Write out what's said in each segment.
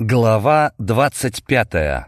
Глава двадцать пятая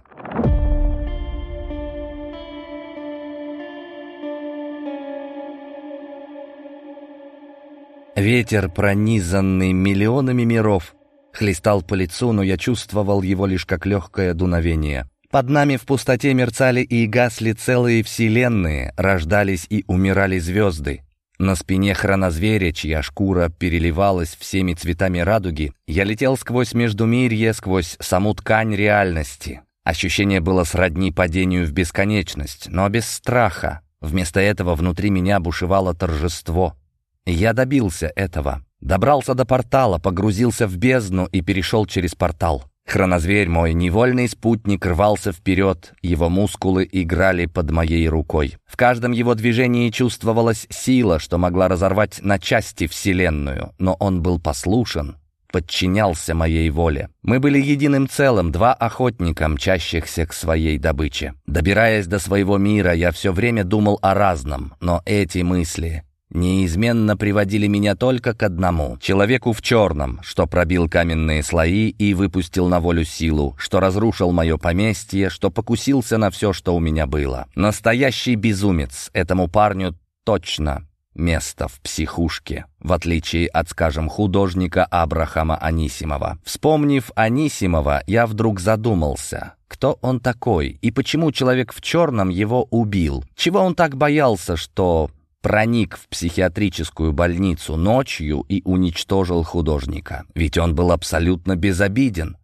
Ветер, пронизанный миллионами миров, хлестал по лицу, но я чувствовал его лишь как легкое дуновение. Под нами в пустоте мерцали и гасли целые вселенные, рождались и умирали звезды. На спине хронозверя, чья шкура переливалась всеми цветами радуги, я летел сквозь междумирье, сквозь саму ткань реальности. Ощущение было сродни падению в бесконечность, но без страха. Вместо этого внутри меня бушевало торжество. Я добился этого. Добрался до портала, погрузился в бездну и перешел через портал. Хронозверь мой, невольный спутник, рвался вперед, его мускулы играли под моей рукой. В каждом его движении чувствовалась сила, что могла разорвать на части Вселенную, но он был послушен, подчинялся моей воле. Мы были единым целым, два охотника, мчащихся к своей добыче. Добираясь до своего мира, я все время думал о разном, но эти мысли неизменно приводили меня только к одному — человеку в черном, что пробил каменные слои и выпустил на волю силу, что разрушил мое поместье, что покусился на все, что у меня было. Настоящий безумец. Этому парню точно место в психушке, в отличие от, скажем, художника Абрахама Анисимова. Вспомнив Анисимова, я вдруг задумался — кто он такой и почему человек в черном его убил? Чего он так боялся, что проник в психиатрическую больницу ночью и уничтожил художника. Ведь он был абсолютно безобиден.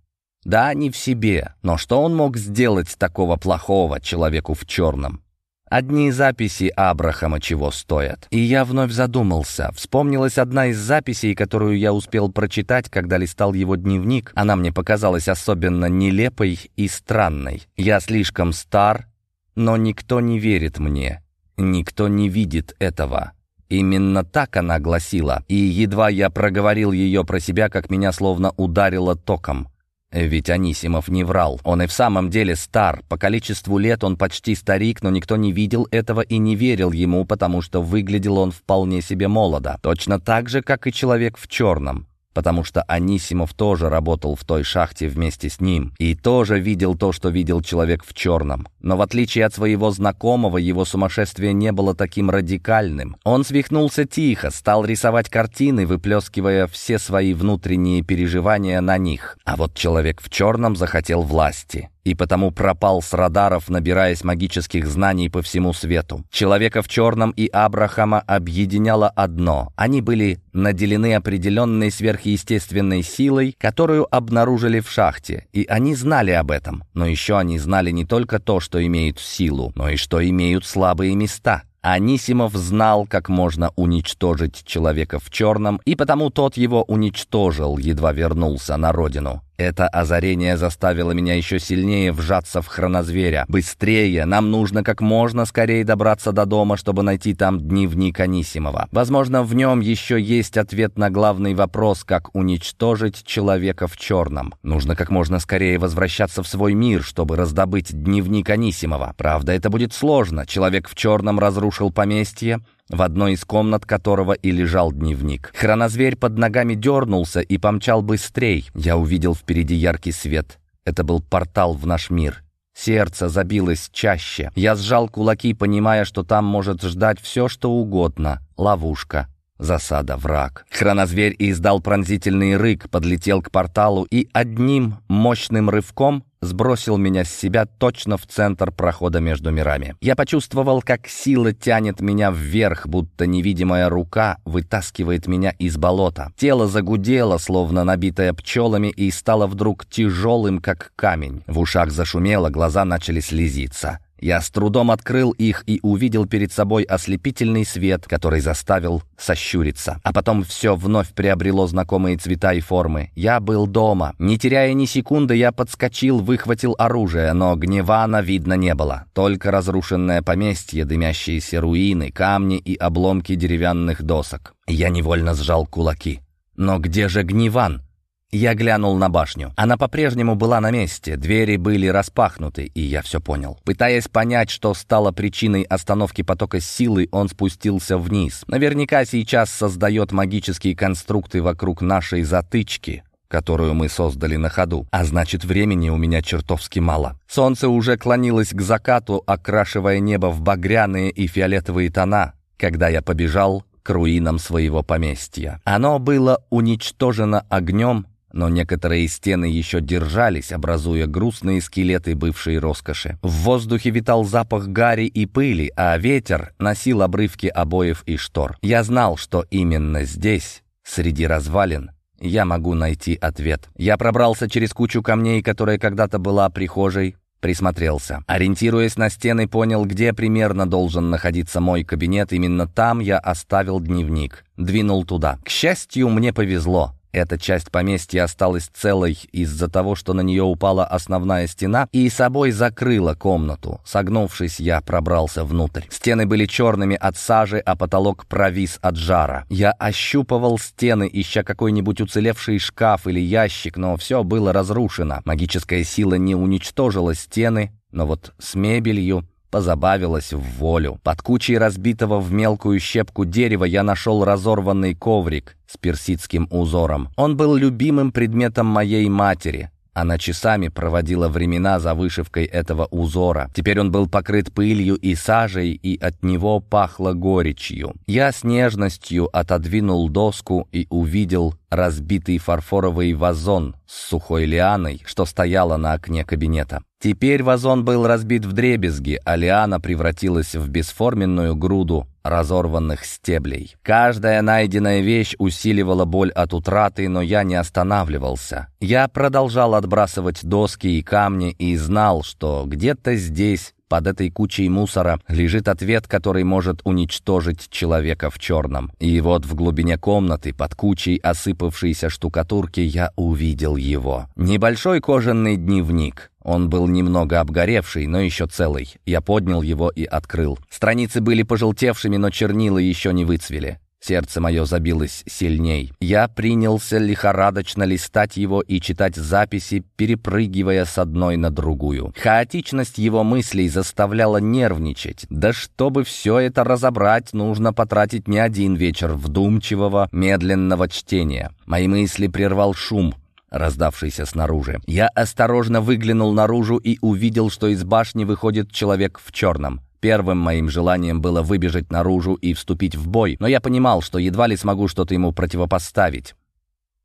Да, не в себе, но что он мог сделать такого плохого человеку в черном? Одни записи Абрахама чего стоят. И я вновь задумался. Вспомнилась одна из записей, которую я успел прочитать, когда листал его дневник. Она мне показалась особенно нелепой и странной. Я слишком стар, но никто не верит мне. Никто не видит этого. Именно так она гласила, и едва я проговорил ее про себя, как меня словно ударило током. Ведь Анисимов не врал. Он и в самом деле стар. По количеству лет он почти старик, но никто не видел этого и не верил ему, потому что выглядел он вполне себе молодо. Точно так же, как и человек в черном потому что Анисимов тоже работал в той шахте вместе с ним и тоже видел то, что видел человек в черном. Но в отличие от своего знакомого, его сумасшествие не было таким радикальным. Он свихнулся тихо, стал рисовать картины, выплескивая все свои внутренние переживания на них. А вот человек в черном захотел власти и потому пропал с радаров, набираясь магических знаний по всему свету. Человека в черном и Абрахама объединяло одно. Они были наделены определенной сверхъестественной силой, которую обнаружили в шахте, и они знали об этом. Но еще они знали не только то, что имеют силу, но и что имеют слабые места. Анисимов знал, как можно уничтожить человека в черном, и потому тот его уничтожил, едва вернулся на родину. Это озарение заставило меня еще сильнее вжаться в хронозверя. «Быстрее! Нам нужно как можно скорее добраться до дома, чтобы найти там дневник Анисимова. Возможно, в нем еще есть ответ на главный вопрос, как уничтожить человека в черном. Нужно как можно скорее возвращаться в свой мир, чтобы раздобыть дневник Анисимова. Правда, это будет сложно. Человек в черном разрушил поместье, в одной из комнат которого и лежал дневник. Хронозверь под ногами дернулся и помчал быстрей. Я увидел впереди яркий свет. Это был портал в наш мир. Сердце забилось чаще. Я сжал кулаки, понимая, что там может ждать все, что угодно. Ловушка. Засада, враг. Хронозверь издал пронзительный рык, подлетел к порталу и одним мощным рывком сбросил меня с себя точно в центр прохода между мирами. Я почувствовал, как сила тянет меня вверх, будто невидимая рука вытаскивает меня из болота. Тело загудело, словно набитое пчелами, и стало вдруг тяжелым, как камень. В ушах зашумело, глаза начали слезиться. Я с трудом открыл их и увидел перед собой ослепительный свет, который заставил сощуриться. А потом все вновь приобрело знакомые цвета и формы. Я был дома. Не теряя ни секунды, я подскочил, выхватил оружие, но гневана видно не было. Только разрушенное поместье, дымящиеся руины, камни и обломки деревянных досок. Я невольно сжал кулаки. Но где же гневан? Я глянул на башню. Она по-прежнему была на месте, двери были распахнуты, и я все понял. Пытаясь понять, что стало причиной остановки потока силы, он спустился вниз. Наверняка сейчас создает магические конструкты вокруг нашей затычки. которую мы создали на ходу, а значит, времени у меня чертовски мало. Солнце уже клонилось к закату, окрашивая небо в багряные и фиолетовые тона, когда я побежал к руинам своего поместья. Оно было уничтожено огнем, но некоторые стены еще держались, образуя грустные скелеты бывшей роскоши. В воздухе витал запах гари и пыли, а ветер носил обрывки обоев и штор. Я знал, что именно здесь, среди развалин, я могу найти ответ. Я пробрался через кучу камней, которая когда-то была прихожей, присмотрелся. Ориентируясь на стены, понял, где примерно должен находиться мой кабинет. Именно там я оставил дневник. Двинул туда. К счастью, мне повезло. Эта часть поместья осталась целой из-за того, что на нее упала основная стена и собой закрыла комнату. Согнувшись, я пробрался внутрь. Стены были черными от сажи, а потолок провис от жара. Я ощупывал стены, ища какой-нибудь уцелевший шкаф или ящик, но все было разрушено. Магическая сила не уничтожила стены, но вот с мебелью позабавилась в волю. Под кучей разбитого в мелкую щепку дерева я нашел разорванный коврик с персидским узором. Он был любимым предметом моей матери. Она часами проводила времена за вышивкой этого узора. Теперь он был покрыт пылью и сажей, и от него пахло горечью. Я с нежностью отодвинул доску и увидел разбитый фарфоровый вазон с сухой лианой, что стояла на окне кабинета. Теперь вазон был разбит в дребезги, а лиана превратилась в бесформенную груду разорванных стеблей. Каждая найденная вещь усиливала боль от утраты, но я не останавливался. Я продолжал отбрасывать доски и камни и знал, что где-то здесь под этой кучей мусора лежит ответ, который может уничтожить человека в черном. И вот в глубине комнаты, под кучей осыпавшейся штукатурки, я увидел его. Небольшой кожаный дневник. Он был немного обгоревший, но еще целый. Я поднял его и открыл. Страницы были пожелтевшими, но чернила еще не выцвели. Сердце мое забилось сильней. Я принялся лихорадочно листать его и читать записи, перепрыгивая с одной на другую. Хаотичность его мыслей заставляла нервничать. Да чтобы все это разобрать, нужно потратить не один вечер вдумчивого, медленного чтения. Мои мысли прервал шум, раздавшийся снаружи. Я осторожно выглянул наружу и увидел, что из башни выходит человек в черном. Первым моим желанием было выбежать наружу и вступить в бой, но я понимал, что едва ли смогу что-то ему противопоставить.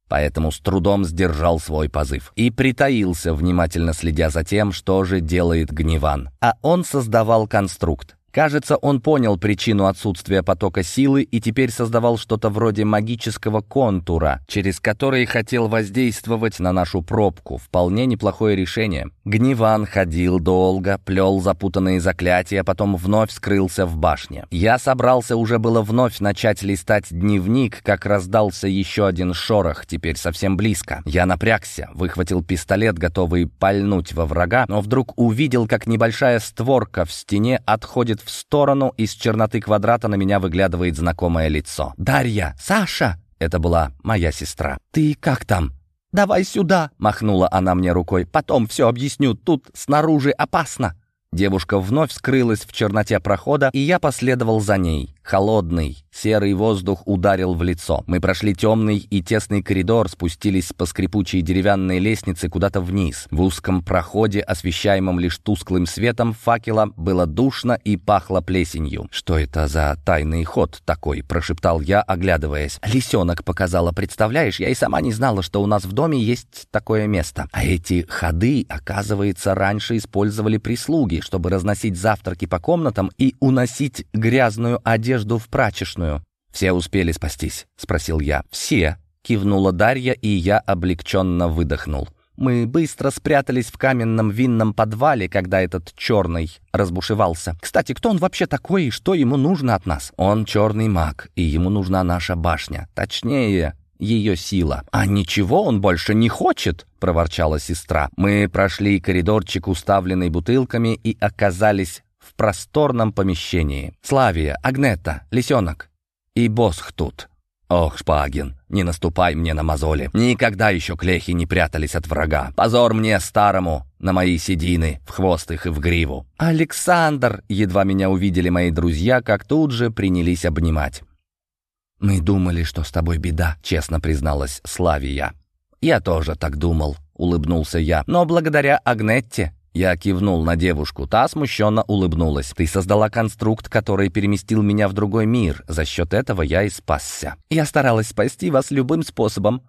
Поэтому с трудом сдержал свой позыв и притаился, внимательно следя за тем, что же делает Гневан. А он создавал конструкт. Кажется, он понял причину отсутствия потока силы и теперь создавал что-то вроде магического контура, через который хотел воздействовать на нашу пробку. Вполне неплохое решение. Гневан ходил долго, плел запутанные заклятия, потом вновь скрылся в башне. Я собрался уже было вновь начать листать дневник, как раздался еще один шорох, теперь совсем близко. Я напрягся, выхватил пистолет, готовый пальнуть во врага, но вдруг увидел, как небольшая створка в стене отходит в сторону, из черноты квадрата на меня выглядывает знакомое лицо. «Дарья! Саша!» Это была моя сестра. «Ты как там?» «Давай сюда!» — махнула она мне рукой. «Потом все объясню. Тут снаружи опасно!» Девушка вновь скрылась в черноте прохода, и я последовал за ней. Холодный, серый воздух ударил в лицо. Мы прошли темный и тесный коридор, спустились по скрипучей деревянной лестнице куда-то вниз. В узком проходе, освещаемом лишь тусклым светом факела, было душно и пахло плесенью. «Что это за тайный ход такой?» – прошептал я, оглядываясь. «Лисенок показала, представляешь? Я и сама не знала, что у нас в доме есть такое место. А эти ходы, оказывается, раньше использовали прислуги, чтобы разносить завтраки по комнатам и уносить грязную одежду одежду в прачечную. «Все успели спастись?» — спросил я. «Все», — кивнула Дарья, и я облегченно выдохнул. Мы быстро спрятались в каменном винном подвале, когда этот черный разбушевался. Кстати, кто он вообще такой и что ему нужно от нас? Он черный маг, и ему нужна наша башня. Точнее, ее сила. «А ничего он больше не хочет!» — проворчала сестра. Мы прошли коридорчик, уставленный бутылками, и оказались в просторном помещении. Славия, Агнета, Лисенок и Босх тут. Ох, Шпагин, не наступай мне на мозоли. Никогда еще клехи не прятались от врага. Позор мне, старому, на мои седины, в хвост их и в гриву. Александр! Едва меня увидели мои друзья, как тут же принялись обнимать. «Мы думали, что с тобой беда», — честно призналась Славия. «Я тоже так думал», — улыбнулся я. «Но благодаря Агнетте я кивнул на девушку. Та смущенно улыбнулась. «Ты создала конструкт, который переместил меня в другой мир. За счет этого я и спасся. Я старалась спасти вас любым способом».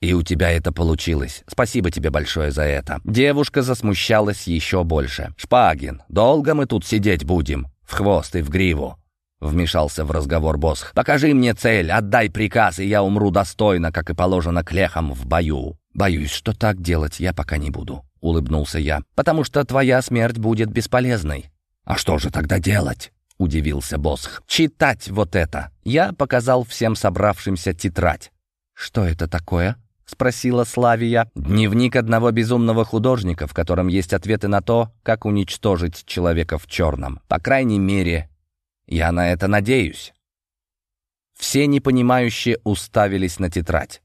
«И у тебя это получилось. Спасибо тебе большое за это». Девушка засмущалась еще больше. «Шпагин, долго мы тут сидеть будем? В хвост и в гриву». Вмешался в разговор босс. «Покажи мне цель, отдай приказ, и я умру достойно, как и положено клехам в бою». «Боюсь, что так делать я пока не буду», — улыбнулся я. «Потому что твоя смерть будет бесполезной». «А что же тогда делать?» — удивился Босх. «Читать вот это!» Я показал всем собравшимся тетрадь. «Что это такое?» — спросила Славия. «Дневник одного безумного художника, в котором есть ответы на то, как уничтожить человека в черном. По крайней мере, я на это надеюсь». Все непонимающие уставились на тетрадь.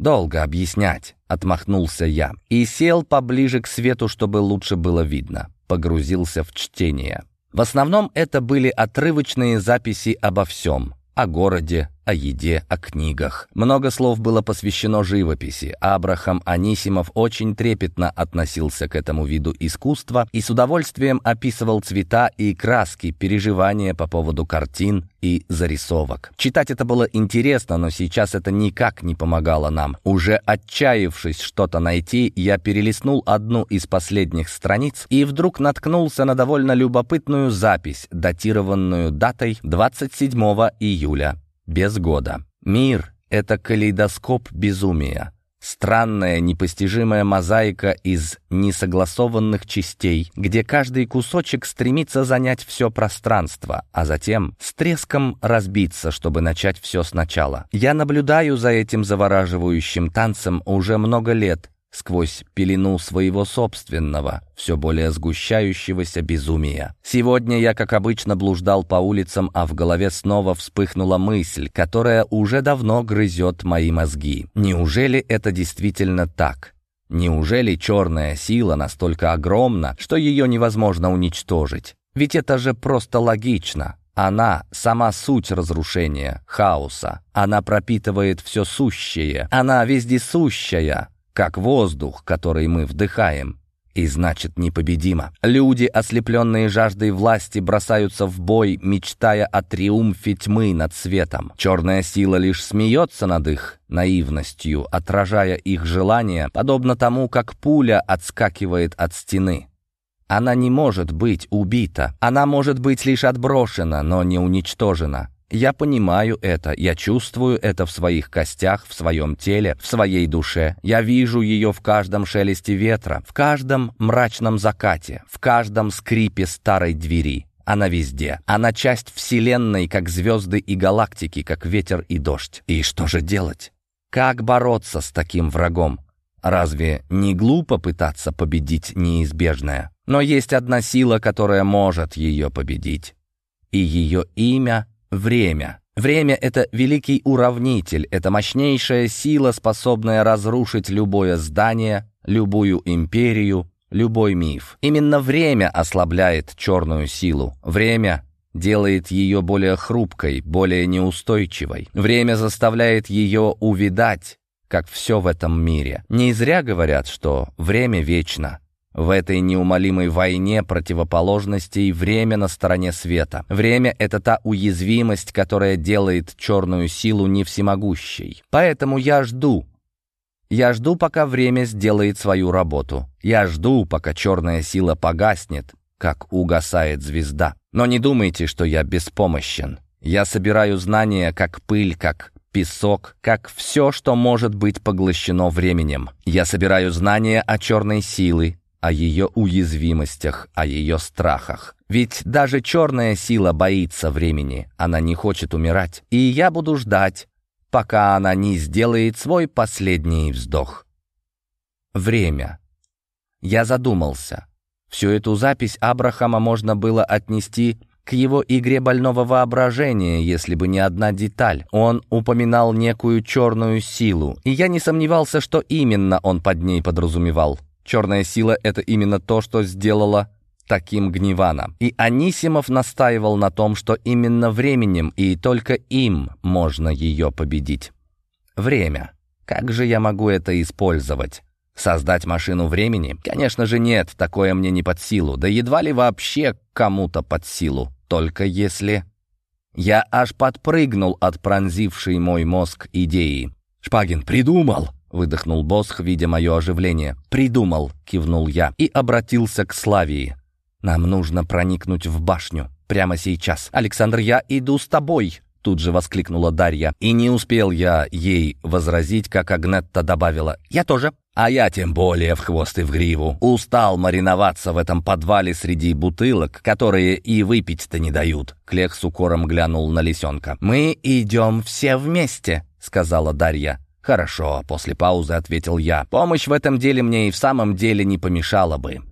«Долго объяснять», — отмахнулся я и сел поближе к свету, чтобы лучше было видно. Погрузился в чтение. В основном это были отрывочные записи обо всем. О городе, о еде, о книгах. Много слов было посвящено живописи. Абрахам Анисимов очень трепетно относился к этому виду искусства и с удовольствием описывал цвета и краски, переживания по поводу картин и зарисовок. Читать это было интересно, но сейчас это никак не помогало нам. Уже отчаявшись что-то найти, я перелистнул одну из последних страниц и вдруг наткнулся на довольно любопытную запись, датированную датой 27 июля без года. Мир — это калейдоскоп безумия. Странная, непостижимая мозаика из несогласованных частей, где каждый кусочек стремится занять все пространство, а затем с треском разбиться, чтобы начать все сначала. Я наблюдаю за этим завораживающим танцем уже много лет, сквозь пелену своего собственного, все более сгущающегося безумия. Сегодня я, как обычно, блуждал по улицам, а в голове снова вспыхнула мысль, которая уже давно грызет мои мозги. Неужели это действительно так? Неужели черная сила настолько огромна, что ее невозможно уничтожить? Ведь это же просто логично. Она — сама суть разрушения, хаоса. Она пропитывает все сущее. Она вездесущая как воздух, который мы вдыхаем. И значит непобедимо. Люди, ослепленные жаждой власти, бросаются в бой, мечтая о триумфе тьмы над светом. Черная сила лишь смеется над их наивностью, отражая их желания, подобно тому, как пуля отскакивает от стены. Она не может быть убита. Она может быть лишь отброшена, но не уничтожена. Я понимаю это, я чувствую это в своих костях, в своем теле, в своей душе. Я вижу ее в каждом шелесте ветра, в каждом мрачном закате, в каждом скрипе старой двери. Она везде. Она часть Вселенной, как звезды и галактики, как ветер и дождь. И что же делать? Как бороться с таким врагом? Разве не глупо пытаться победить неизбежное? Но есть одна сила, которая может ее победить. И ее имя Время. Время — это великий уравнитель, это мощнейшая сила, способная разрушить любое здание, любую империю, любой миф. Именно время ослабляет черную силу. Время делает ее более хрупкой, более неустойчивой. Время заставляет ее увидать, как все в этом мире. Не зря говорят, что время вечно. В этой неумолимой войне противоположностей время на стороне света. Время — это та уязвимость, которая делает черную силу не всемогущей. Поэтому я жду. Я жду, пока время сделает свою работу. Я жду, пока черная сила погаснет, как угасает звезда. Но не думайте, что я беспомощен. Я собираю знания, как пыль, как песок, как все, что может быть поглощено временем. Я собираю знания о черной силе, о ее уязвимостях, о ее страхах. Ведь даже черная сила боится времени, она не хочет умирать. И я буду ждать, пока она не сделает свой последний вздох. Время. Я задумался. Всю эту запись Абрахама можно было отнести к его игре больного воображения, если бы не одна деталь. Он упоминал некую черную силу, и я не сомневался, что именно он под ней подразумевал. Черная сила — это именно то, что сделала таким Гневана. И Анисимов настаивал на том, что именно временем и только им можно ее победить. Время. Как же я могу это использовать? Создать машину времени? Конечно же нет, такое мне не под силу. Да едва ли вообще кому-то под силу. Только если... Я аж подпрыгнул от пронзившей мой мозг идеи. «Шпагин, придумал!» — выдохнул Босх, видя мое оживление. «Придумал!» — кивнул я и обратился к Славии. «Нам нужно проникнуть в башню. Прямо сейчас. Александр, я иду с тобой!» Тут же воскликнула Дарья. И не успел я ей возразить, как Агнетта добавила. «Я тоже». А я тем более в хвост и в гриву. Устал мариноваться в этом подвале среди бутылок, которые и выпить-то не дают. Клех с укором глянул на лисенка. «Мы идем все вместе», — сказала Дарья. «Хорошо», — после паузы ответил я. «Помощь в этом деле мне и в самом деле не помешала бы.